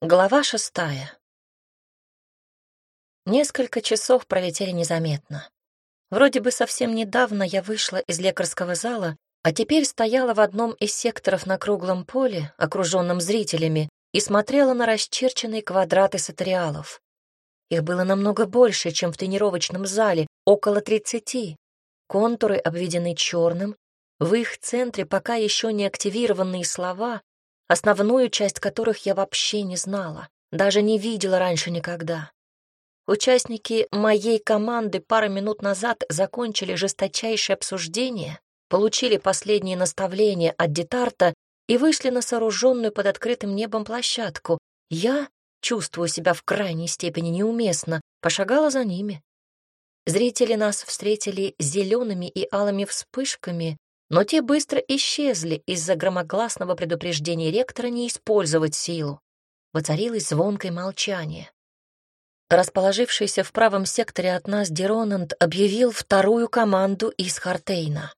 Глава шестая. Несколько часов пролетели незаметно. Вроде бы совсем недавно я вышла из лекарского зала, а теперь стояла в одном из секторов на круглом поле, окруженном зрителями, и смотрела на расчерченные квадраты сатериалов. Их было намного больше, чем в тренировочном зале, около тридцати. Контуры обведены черным, в их центре пока еще не активированные слова, основную часть которых я вообще не знала, даже не видела раньше никогда. Участники моей команды пару минут назад закончили жесточайшее обсуждение, получили последние наставления от Детарта и вышли на сооруженную под открытым небом площадку. Я, чувствуя себя в крайней степени неуместно, пошагала за ними. Зрители нас встретили зелеными и алыми вспышками, но те быстро исчезли из-за громогласного предупреждения ректора не использовать силу. Воцарилось звонкое молчание. Расположившийся в правом секторе от нас Деронанд объявил вторую команду из Хартейна.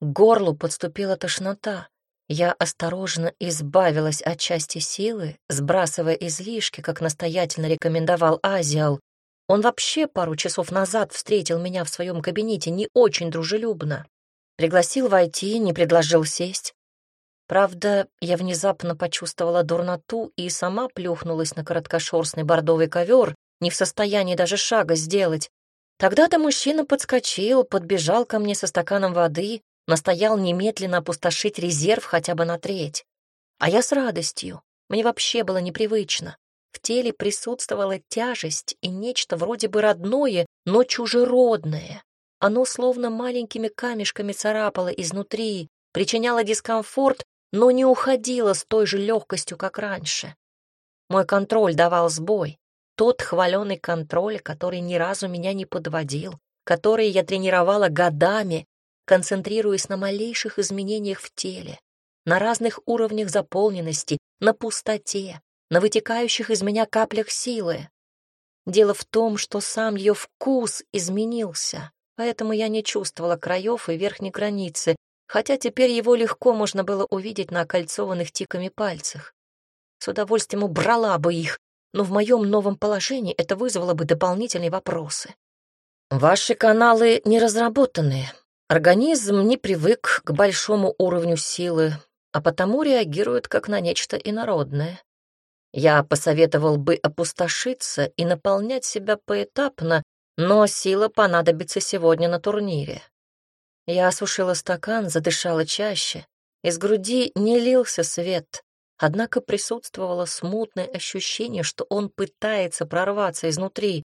К горлу подступила тошнота. Я осторожно избавилась от части силы, сбрасывая излишки, как настоятельно рекомендовал Азиал. Он вообще пару часов назад встретил меня в своем кабинете не очень дружелюбно. Пригласил войти, не предложил сесть. Правда, я внезапно почувствовала дурноту и сама плюхнулась на короткошерстный бордовый ковер, не в состоянии даже шага сделать. Тогда-то мужчина подскочил, подбежал ко мне со стаканом воды, настоял немедленно опустошить резерв хотя бы на треть. А я с радостью. Мне вообще было непривычно. В теле присутствовала тяжесть и нечто вроде бы родное, но чужеродное. Оно словно маленькими камешками царапало изнутри, причиняло дискомфорт, но не уходило с той же легкостью, как раньше. Мой контроль давал сбой. Тот хваленый контроль, который ни разу меня не подводил, который я тренировала годами, концентрируясь на малейших изменениях в теле, на разных уровнях заполненности, на пустоте, на вытекающих из меня каплях силы. Дело в том, что сам ее вкус изменился поэтому я не чувствовала краев и верхней границы, хотя теперь его легко можно было увидеть на окольцованных тиками пальцах. С удовольствием убрала бы их, но в моем новом положении это вызвало бы дополнительные вопросы. Ваши каналы не разработанные. Организм не привык к большому уровню силы, а потому реагирует как на нечто инородное. Я посоветовал бы опустошиться и наполнять себя поэтапно, но сила понадобится сегодня на турнире. Я осушила стакан, задышала чаще. Из груди не лился свет, однако присутствовало смутное ощущение, что он пытается прорваться изнутри.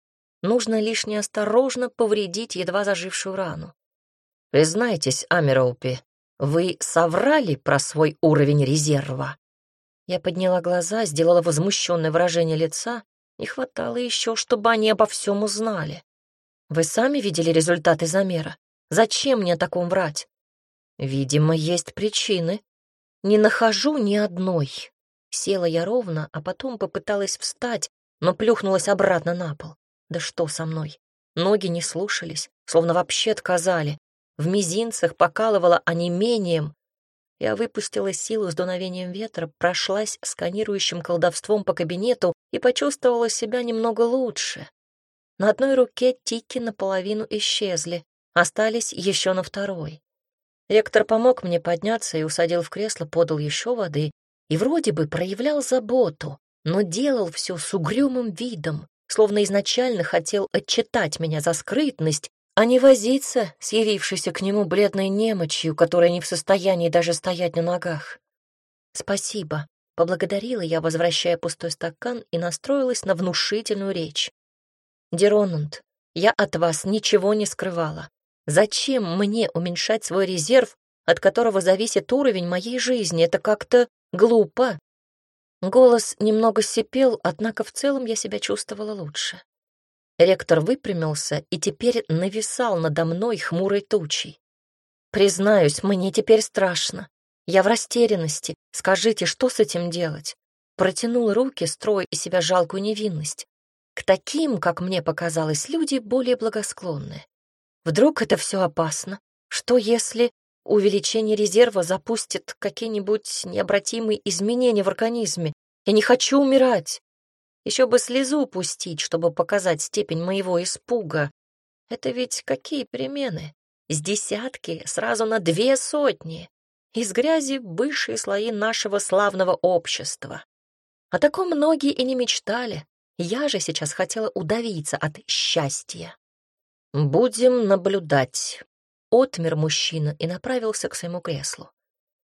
Нужно лишь неосторожно повредить едва зажившую рану. Признайтесь, Амироупи, вы соврали про свой уровень резерва? Я подняла глаза, сделала возмущенное выражение лица. Не хватало еще, чтобы они обо всем узнали. Вы сами видели результаты замера? Зачем мне о таком врать? Видимо, есть причины. Не нахожу ни одной. Села я ровно, а потом попыталась встать, но плюхнулась обратно на пол. Да что со мной? Ноги не слушались, словно вообще отказали. В мизинцах покалывала онемением. Я выпустила силу с дуновением ветра, прошлась сканирующим колдовством по кабинету и почувствовала себя немного лучше. На одной руке тики наполовину исчезли, остались еще на второй. Ректор помог мне подняться и усадил в кресло, подал еще воды и вроде бы проявлял заботу, но делал все с угрюмым видом, словно изначально хотел отчитать меня за скрытность, а не возиться с явившейся к нему бледной немочью, которая не в состоянии даже стоять на ногах. «Спасибо», — поблагодарила я, возвращая пустой стакан, и настроилась на внушительную речь. Деронунд, я от вас ничего не скрывала. Зачем мне уменьшать свой резерв, от которого зависит уровень моей жизни? Это как-то глупо. Голос немного сипел, однако в целом я себя чувствовала лучше. Ректор выпрямился и теперь нависал надо мной хмурой тучей. «Признаюсь, мне теперь страшно. Я в растерянности. Скажите, что с этим делать?» Протянул руки, строя из себя жалкую невинность. К таким, как мне показалось, люди более благосклонны. Вдруг это все опасно? Что если увеличение резерва запустит какие-нибудь необратимые изменения в организме? Я не хочу умирать. Еще бы слезу пустить, чтобы показать степень моего испуга. Это ведь какие перемены? С десятки сразу на две сотни. Из грязи высшие слои нашего славного общества. О таком многие и не мечтали. Я же сейчас хотела удавиться от счастья. «Будем наблюдать», — отмер мужчина и направился к своему креслу.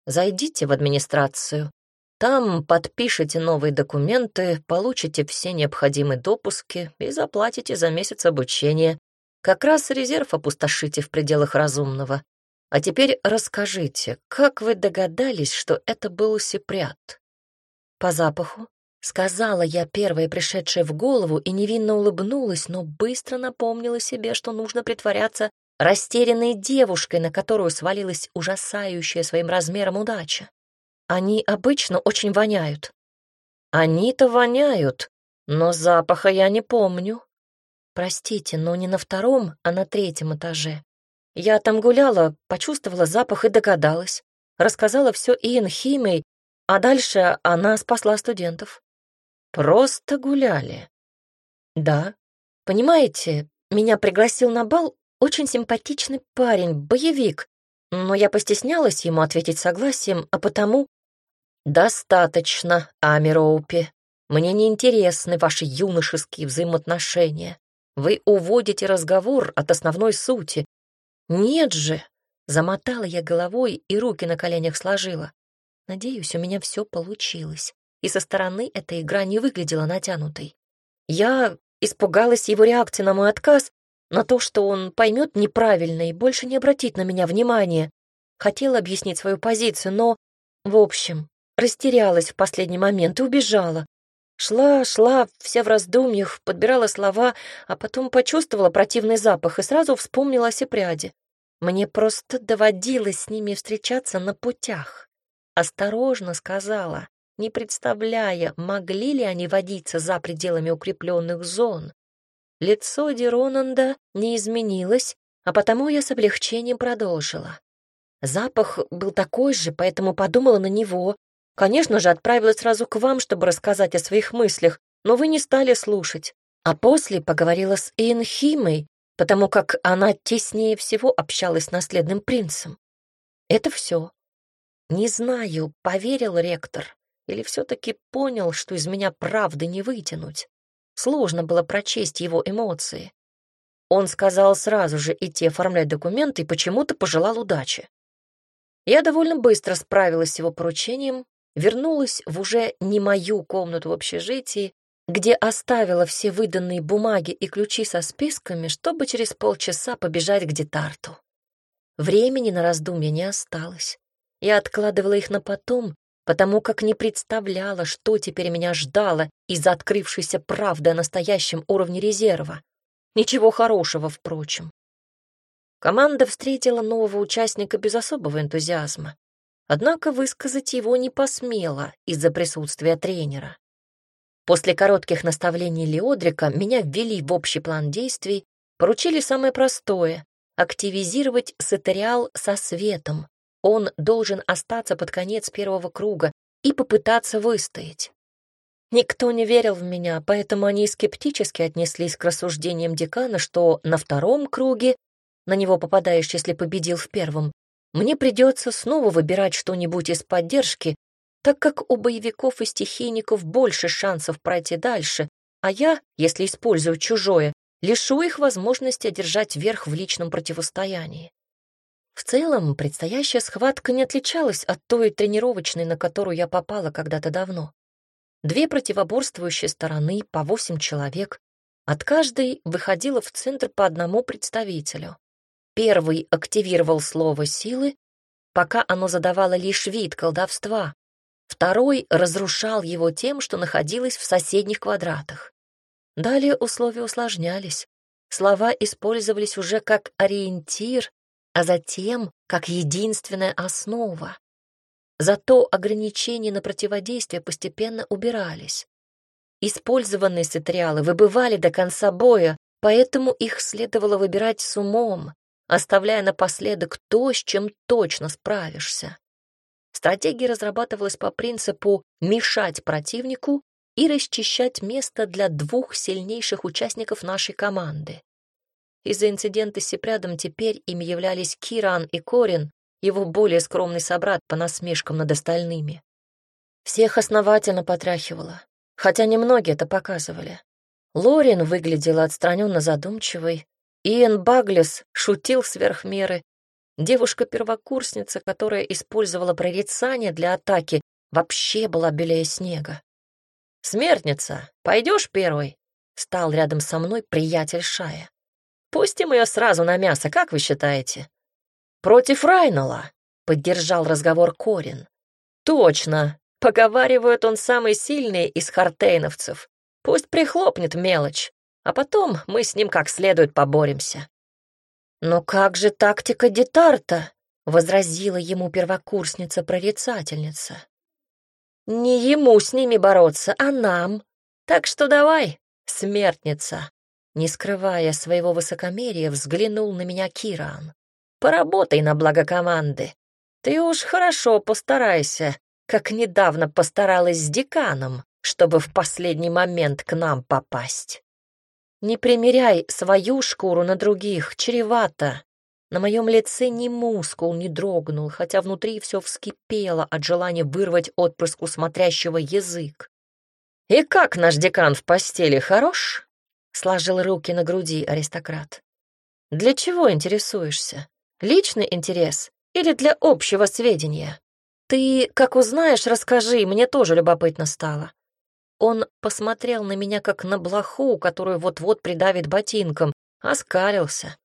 «Зайдите в администрацию. Там подпишите новые документы, получите все необходимые допуски и заплатите за месяц обучения. Как раз резерв опустошите в пределах разумного. А теперь расскажите, как вы догадались, что это был сепрят? По запаху. Сказала я первая пришедшая в голову и невинно улыбнулась, но быстро напомнила себе, что нужно притворяться растерянной девушкой, на которую свалилась ужасающая своим размером удача. Они обычно очень воняют. Они-то воняют, но запаха я не помню. Простите, но не на втором, а на третьем этаже. Я там гуляла, почувствовала запах и догадалась. Рассказала все Иэн Химей, а дальше она спасла студентов. Просто гуляли. Да. Понимаете, меня пригласил на бал очень симпатичный парень, боевик, но я постеснялась ему ответить согласием, а потому «Достаточно, Амироупи. Мне не интересны ваши юношеские взаимоотношения. Вы уводите разговор от основной сути. Нет же!» Замотала я головой и руки на коленях сложила. Надеюсь, у меня все получилось, и со стороны эта игра не выглядела натянутой. Я испугалась его реакции на мой отказ, на то, что он поймет неправильно и больше не обратит на меня внимания. Хотела объяснить свою позицию, но... В общем, Растерялась в последний момент и убежала. Шла, шла, вся в раздумьях, подбирала слова, а потом почувствовала противный запах и сразу вспомнила о сепряде. Мне просто доводилось с ними встречаться на путях. Осторожно сказала, не представляя, могли ли они водиться за пределами укрепленных зон. Лицо Деронанда не изменилось, а потому я с облегчением продолжила. Запах был такой же, поэтому подумала на него, Конечно же, отправилась сразу к вам, чтобы рассказать о своих мыслях, но вы не стали слушать. А после поговорила с Инхимой, потому как она теснее всего общалась с наследным принцем. Это все. Не знаю, поверил ректор или все-таки понял, что из меня правды не вытянуть. Сложно было прочесть его эмоции. Он сказал сразу же идти оформлять документы и почему-то пожелал удачи. Я довольно быстро справилась с его поручением, вернулась в уже не мою комнату в общежитии, где оставила все выданные бумаги и ключи со списками, чтобы через полчаса побежать к детарту. Времени на раздумья не осталось. Я откладывала их на потом, потому как не представляла, что теперь меня ждало из-за открывшейся правды о настоящем уровне резерва. Ничего хорошего, впрочем. Команда встретила нового участника без особого энтузиазма однако высказать его не посмела из-за присутствия тренера. После коротких наставлений Леодрика меня ввели в общий план действий, поручили самое простое — активизировать сатериал со светом. Он должен остаться под конец первого круга и попытаться выстоять. Никто не верил в меня, поэтому они скептически отнеслись к рассуждениям декана, что на втором круге, на него попадаешь, если победил в первом, мне придется снова выбирать что-нибудь из поддержки, так как у боевиков и стихийников больше шансов пройти дальше, а я, если использую чужое, лишу их возможности одержать верх в личном противостоянии. В целом, предстоящая схватка не отличалась от той тренировочной, на которую я попала когда-то давно. Две противоборствующие стороны, по восемь человек, от каждой выходило в центр по одному представителю. Первый активировал слово силы, пока оно задавало лишь вид колдовства. Второй разрушал его тем, что находилось в соседних квадратах. Далее условия усложнялись. Слова использовались уже как ориентир, а затем как единственная основа. Зато ограничения на противодействие постепенно убирались. Использованные сатриалы выбывали до конца боя, поэтому их следовало выбирать с умом, оставляя напоследок то, с чем точно справишься. Стратегия разрабатывалась по принципу мешать противнику и расчищать место для двух сильнейших участников нашей команды. Из-за инцидента с Сепрядом теперь им являлись Киран и Корин, его более скромный собрат по насмешкам над остальными. Всех основательно потряхивало, хотя немногие это показывали. Лорин выглядела отстраненно задумчивой, Иэн Баглес шутил сверх меры. Девушка-первокурсница, которая использовала прорицание для атаки, вообще была белее снега. «Смертница, пойдешь первой?» — стал рядом со мной приятель Шая. «Пустим ее сразу на мясо, как вы считаете?» «Против Райнала», — поддержал разговор Корин. «Точно. Поговаривают, он самый сильный из хартейновцев. Пусть прихлопнет мелочь а потом мы с ним как следует поборемся». «Но как же тактика Детарта?» — возразила ему первокурсница-прорицательница. «Не ему с ними бороться, а нам. Так что давай, смертница». Не скрывая своего высокомерия, взглянул на меня Киран. «Поработай на благо команды. Ты уж хорошо постарайся, как недавно постаралась с деканом, чтобы в последний момент к нам попасть». Не примеряй свою шкуру на других, чревато. На моем лице ни мускул не дрогнул, хотя внутри все вскипело от желания вырвать отпрыску смотрящего язык. «И как наш декан в постели, хорош?» — сложил руки на груди аристократ. «Для чего интересуешься? Личный интерес или для общего сведения? Ты, как узнаешь, расскажи, мне тоже любопытно стало. Он посмотрел на меня, как на блоху, которую вот-вот придавит ботинком, оскалился.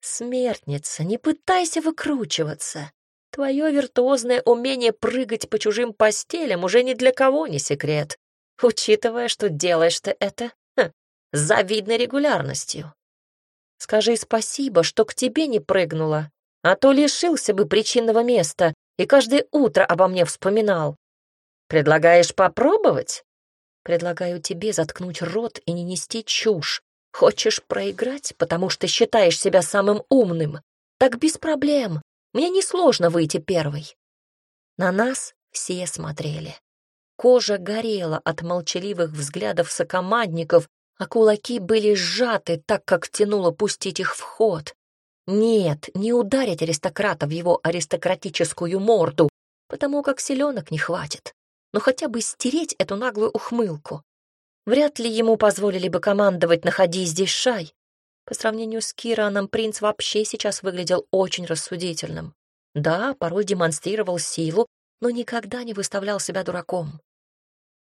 «Смертница, не пытайся выкручиваться. Твое виртуозное умение прыгать по чужим постелям уже ни для кого не секрет, учитывая, что делаешь ты это с завидной регулярностью. Скажи спасибо, что к тебе не прыгнула, а то лишился бы причинного места и каждое утро обо мне вспоминал. Предлагаешь попробовать? Предлагаю тебе заткнуть рот и не нести чушь. Хочешь проиграть, потому что считаешь себя самым умным? Так без проблем. Мне несложно выйти первой. На нас все смотрели. Кожа горела от молчаливых взглядов сокомандников, а кулаки были сжаты, так как тянуло пустить их в ход. Нет, не ударить аристократа в его аристократическую морду, потому как селенок не хватит но хотя бы стереть эту наглую ухмылку. Вряд ли ему позволили бы командовать «находи здесь шай». По сравнению с Кираном принц вообще сейчас выглядел очень рассудительным. Да, порой демонстрировал силу, но никогда не выставлял себя дураком.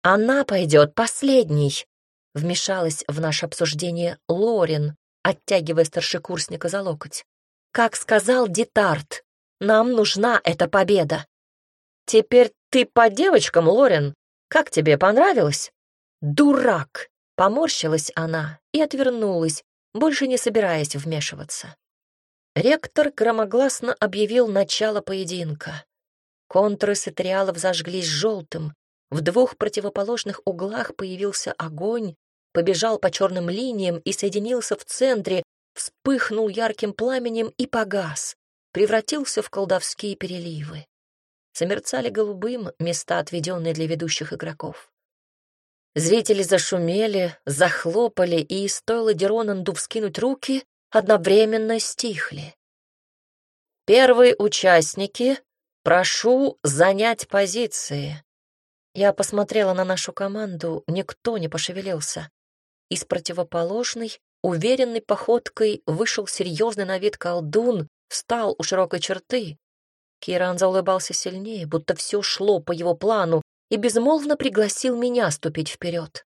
«Она пойдет последней», — вмешалась в наше обсуждение Лорин, оттягивая старшекурсника за локоть. «Как сказал Детарт, нам нужна эта победа. Теперь ты по девочкам, Лорен? Как тебе понравилось? Дурак! Поморщилась она и отвернулась, больше не собираясь вмешиваться. Ректор громогласно объявил начало поединка. Контуры сатриалов зажглись желтым, в двух противоположных углах появился огонь, побежал по черным линиям и соединился в центре, вспыхнул ярким пламенем и погас, превратился в колдовские переливы замерцали голубым места, отведенные для ведущих игроков. Зрители зашумели, захлопали, и, стоило Деронанду вскинуть руки, одновременно стихли. «Первые участники, прошу занять позиции». Я посмотрела на нашу команду, никто не пошевелился. Из противоположной, уверенной походкой вышел серьезный на вид колдун, встал у широкой черты, Киран заулыбался сильнее, будто все шло по его плану, и безмолвно пригласил меня ступить вперед.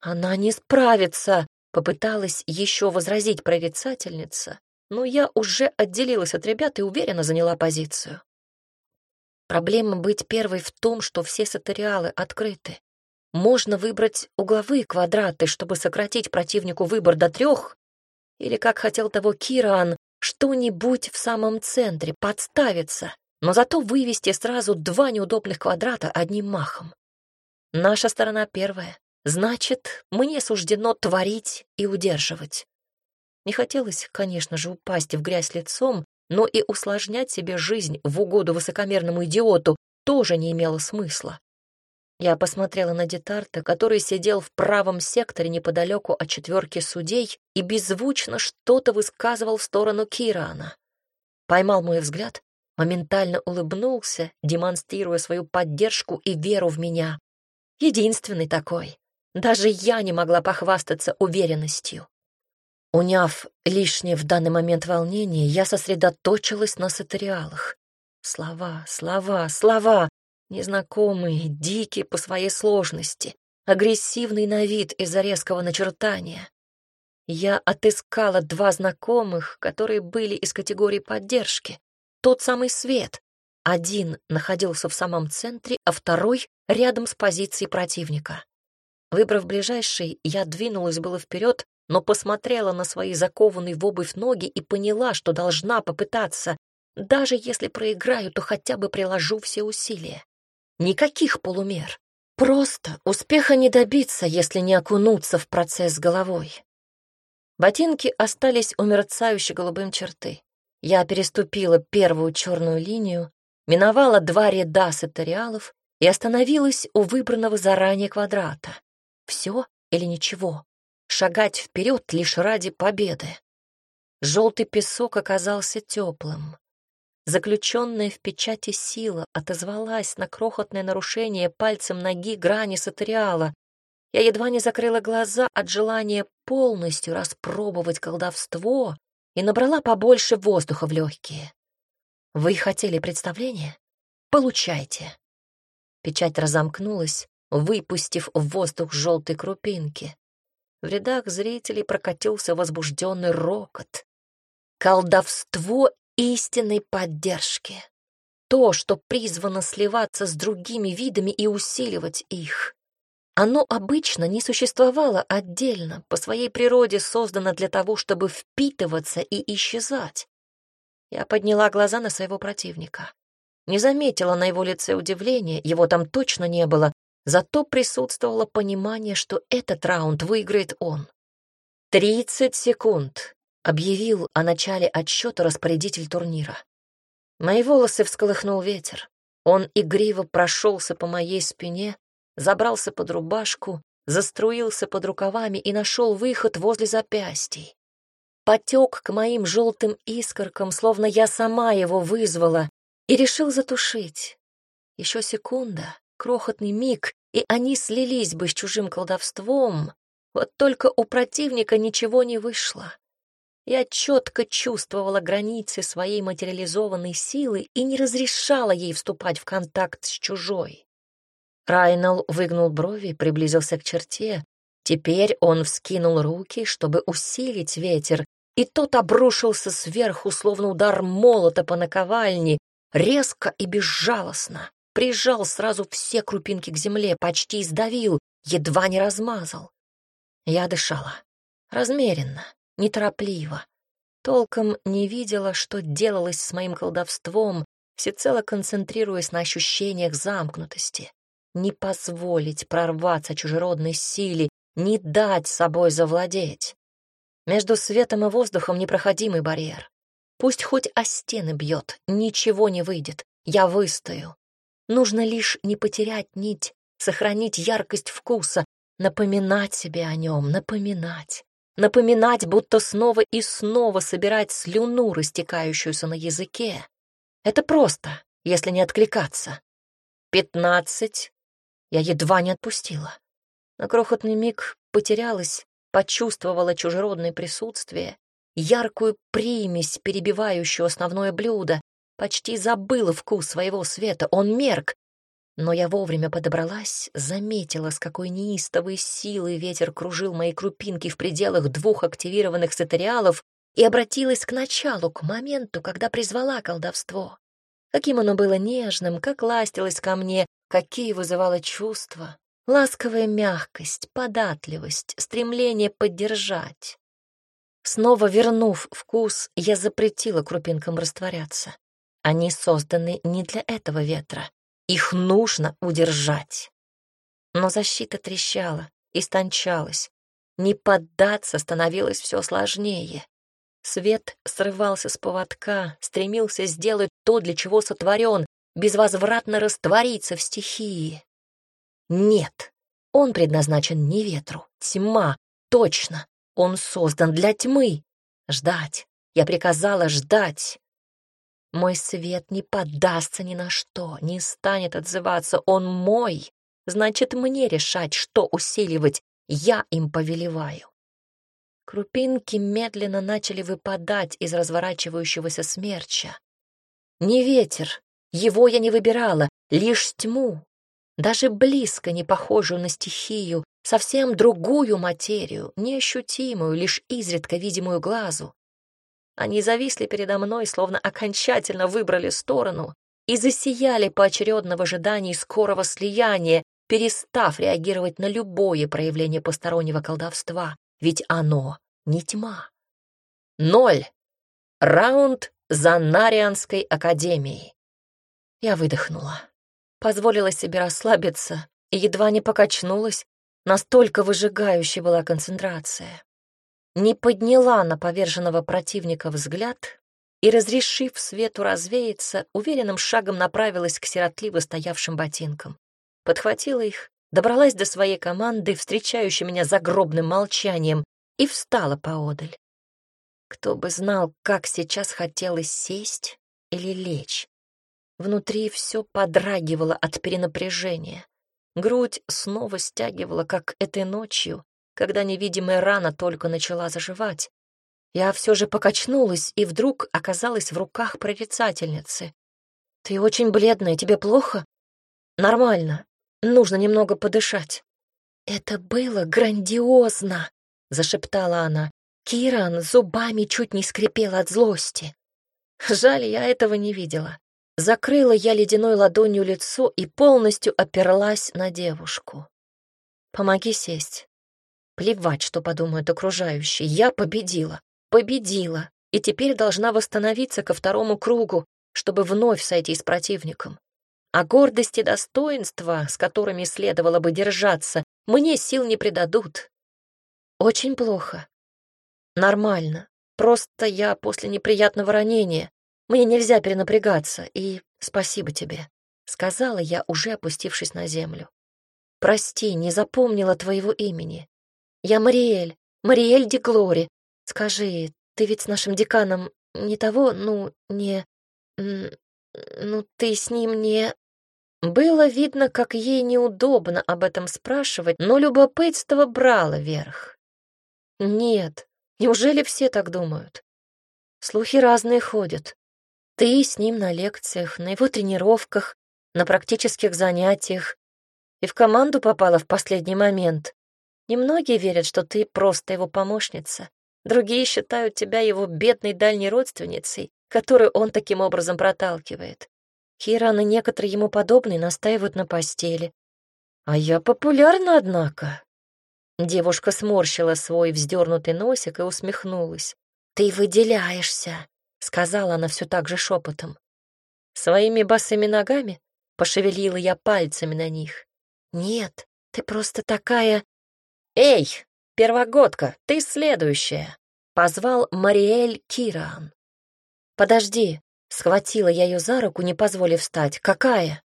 «Она не справится!» — попыталась еще возразить прорицательница, но я уже отделилась от ребят и уверенно заняла позицию. Проблема быть первой в том, что все сатериалы открыты. Можно выбрать угловые квадраты, чтобы сократить противнику выбор до трех, или, как хотел того Киран, что-нибудь в самом центре, подставиться но зато вывести сразу два неудобных квадрата одним махом. Наша сторона первая. Значит, мне суждено творить и удерживать. Не хотелось, конечно же, упасть в грязь лицом, но и усложнять себе жизнь в угоду высокомерному идиоту тоже не имело смысла. Я посмотрела на Детарта, который сидел в правом секторе неподалеку от четверки судей и беззвучно что-то высказывал в сторону Кирана. Поймал мой взгляд, моментально улыбнулся, демонстрируя свою поддержку и веру в меня. Единственный такой. Даже я не могла похвастаться уверенностью. Уняв лишнее в данный момент волнение, я сосредоточилась на сатериалах. Слова, слова, слова незнакомые, дикие по своей сложности, агрессивный на вид из-за резкого начертания. Я отыскала два знакомых, которые были из категории поддержки. Тот самый свет. Один находился в самом центре, а второй — рядом с позицией противника. Выбрав ближайший, я двинулась было вперед, но посмотрела на свои закованные в обувь ноги и поняла, что должна попытаться. Даже если проиграю, то хотя бы приложу все усилия. Никаких полумер. Просто успеха не добиться, если не окунуться в процесс головой. Ботинки остались у мерцающей голубым черты. Я переступила первую черную линию, миновала два ряда сатериалов и остановилась у выбранного заранее квадрата. Все или ничего. Шагать вперед лишь ради победы. Желтый песок оказался теплым. Заключенная в печати сила отозвалась на крохотное нарушение пальцем ноги грани сатериала. Я едва не закрыла глаза от желания полностью распробовать колдовство и набрала побольше воздуха в легкие. Вы хотели представление? Получайте. Печать разомкнулась, выпустив в воздух желтой крупинки. В рядах зрителей прокатился возбужденный рокот. Колдовство истинной поддержки. То, что призвано сливаться с другими видами и усиливать их. Оно обычно не существовало отдельно, по своей природе создано для того, чтобы впитываться и исчезать. Я подняла глаза на своего противника. Не заметила на его лице удивления, его там точно не было, зато присутствовало понимание, что этот раунд выиграет он. «Тридцать секунд», — объявил о начале отсчета распорядитель турнира. Мои волосы всколыхнул ветер. Он игриво прошелся по моей спине, забрался под рубашку, заструился под рукавами и нашел выход возле запястий. Потек к моим желтым искоркам, словно я сама его вызвала, и решил затушить. Еще секунда, крохотный миг, и они слились бы с чужим колдовством, вот только у противника ничего не вышло. Я четко чувствовала границы своей материализованной силы и не разрешала ей вступать в контакт с чужой. Райнел выгнул брови приблизился к черте. Теперь он вскинул руки, чтобы усилить ветер, и тот обрушился сверху, словно удар молота по наковальне, резко и безжалостно. Прижал сразу все крупинки к земле, почти сдавил, едва не размазал. Я дышала. Размеренно, неторопливо. Толком не видела, что делалось с моим колдовством, всецело концентрируясь на ощущениях замкнутости. Не позволить прорваться чужеродной силе, не дать собой завладеть. Между светом и воздухом непроходимый барьер. Пусть хоть о стены бьет, ничего не выйдет, я выстою. Нужно лишь не потерять нить, сохранить яркость вкуса, напоминать себе о нем, напоминать напоминать, будто снова и снова собирать слюну, растекающуюся на языке. Это просто, если не откликаться. Пятнадцать. Я едва не отпустила. На крохотный миг потерялась, почувствовала чужеродное присутствие, яркую примесь, перебивающую основное блюдо, почти забыла вкус своего света, он мерк, но я вовремя подобралась, заметила, с какой неистовой силой ветер кружил мои крупинки в пределах двух активированных сатериалов и обратилась к началу, к моменту, когда призвала колдовство. Каким оно было нежным, как ластилось ко мне, какие вызывало чувства. Ласковая мягкость, податливость, стремление поддержать. Снова вернув вкус, я запретила крупинкам растворяться. Они созданы не для этого ветра. Их нужно удержать. Но защита трещала, истончалась. Не поддаться становилось все сложнее. Свет срывался с поводка, стремился сделать то, для чего сотворен, безвозвратно раствориться в стихии. Нет, он предназначен не ветру, тьма, точно. Он создан для тьмы. Ждать. Я приказала ждать. Мой свет не поддастся ни на что, не станет отзываться. Он мой. Значит, мне решать, что усиливать. Я им повелеваю. Крупинки медленно начали выпадать из разворачивающегося смерча. Не ветер, его я не выбирала, лишь тьму, даже близко не похожую на стихию, совсем другую материю, неощутимую, лишь изредка видимую глазу. Они зависли передо мной, словно окончательно выбрали сторону и засияли поочередно в ожидании скорого слияния, перестав реагировать на любое проявление постороннего колдовства, ведь оно не тьма. Ноль. Раунд за Нарианской академией. Я выдохнула, позволила себе расслабиться и едва не покачнулась, настолько выжигающей была концентрация. Не подняла на поверженного противника взгляд и, разрешив свету развеяться, уверенным шагом направилась к сиротливо стоявшим ботинкам. Подхватила их, добралась до своей команды, встречающей меня загробным молчанием, и встала поодаль. Кто бы знал, как сейчас хотелось сесть или лечь. Внутри все подрагивало от перенапряжения. Грудь снова стягивала, как этой ночью, когда невидимая рана только начала заживать. Я все же покачнулась и вдруг оказалась в руках прорицательницы. «Ты очень бледная, тебе плохо?» «Нормально. Нужно немного подышать». «Это было грандиозно!» — зашептала она. Киран зубами чуть не скрипел от злости. Жаль, я этого не видела. Закрыла я ледяной ладонью лицо и полностью оперлась на девушку. «Помоги сесть». Плевать, что подумают окружающие. Я победила. Победила. И теперь должна восстановиться ко второму кругу, чтобы вновь сойти с противником. А гордость и достоинство, с которыми следовало бы держаться, мне сил не придадут. Очень плохо. Нормально. Просто я после неприятного ранения. Мне нельзя перенапрягаться, и спасибо тебе», — сказала я, уже опустившись на землю. «Прости, не запомнила твоего имени. Я Мариэль, Мариэль Деглори. Скажи, ты ведь с нашим деканом не того, ну, не... Ну, ты с ним не...» Было видно, как ей неудобно об этом спрашивать, но любопытство брало верх. «Нет, неужели все так думают? Слухи разные ходят. Ты с ним на лекциях, на его тренировках, на практических занятиях и в команду попала в последний момент. Немногие верят, что ты просто его помощница. Другие считают тебя его бедной дальней родственницей, которую он таким образом проталкивает. Киран и некоторые ему подобные настаивают на постели. А я популярна, однако. Девушка сморщила свой вздернутый носик и усмехнулась. Ты выделяешься сказала она все так же шепотом. Своими босыми ногами пошевелила я пальцами на них. Нет, ты просто такая... Эй, первогодка, ты следующая, позвал Мариэль Киран. Подожди, схватила я ее за руку, не позволив встать. Какая?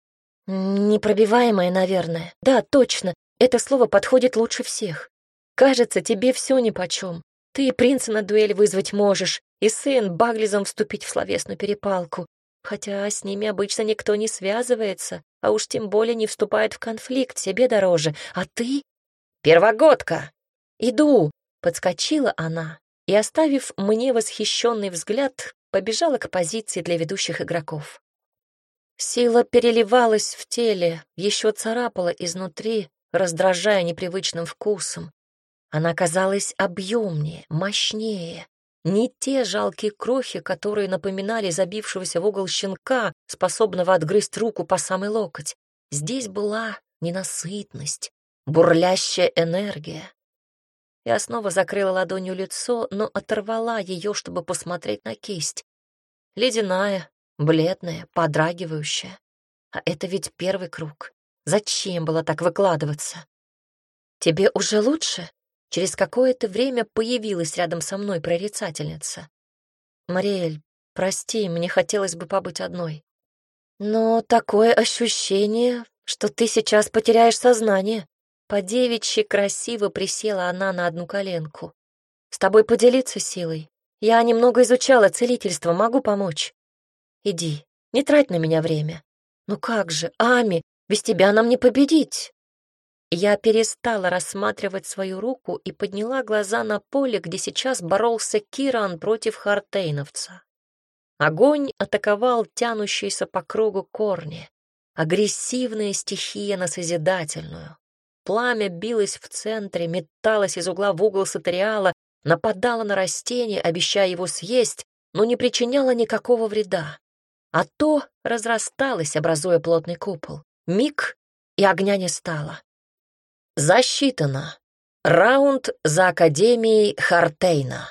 Непробиваемая, наверное. Да, точно, это слово подходит лучше всех. Кажется, тебе все нипочем. Ты принца на дуэль вызвать можешь, и сын Баглизом вступить в словесную перепалку. Хотя с ними обычно никто не связывается, а уж тем более не вступает в конфликт, себе дороже. А ты? Первогодка! Иду! Подскочила она и, оставив мне восхищенный взгляд, побежала к позиции для ведущих игроков. Сила переливалась в теле, еще царапала изнутри, раздражая непривычным вкусом. Она казалась объемнее, мощнее. Не те жалкие крохи, которые напоминали забившегося в угол щенка, способного отгрызть руку по самый локоть. Здесь была ненасытность, бурлящая энергия. Я снова закрыла ладонью лицо, но оторвала ее, чтобы посмотреть на кисть. Ледяная, бледная, подрагивающая. А это ведь первый круг. Зачем было так выкладываться? «Тебе уже лучше?» Через какое-то время появилась рядом со мной прорицательница. «Мариэль, прости, мне хотелось бы побыть одной». Но такое ощущение, что ты сейчас потеряешь сознание. По девичьи красиво присела она на одну коленку. С тобой поделиться силой. Я немного изучала целительство, могу помочь. Иди, не трать на меня время. Ну как же, Ами, без тебя нам не победить. Я перестала рассматривать свою руку и подняла глаза на поле, где сейчас боролся Киран против хартейновца. Огонь атаковал тянущиеся по кругу корни. Агрессивная стихия на созидательную. Пламя билось в центре, металось из угла в угол сатериала, нападало на растение, обещая его съесть, но не причиняло никакого вреда. А то разрасталось, образуя плотный купол. Миг, и огня не стало. Засчитано. Раунд за Академией Хартейна.